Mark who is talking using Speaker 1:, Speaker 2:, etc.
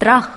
Speaker 1: Страх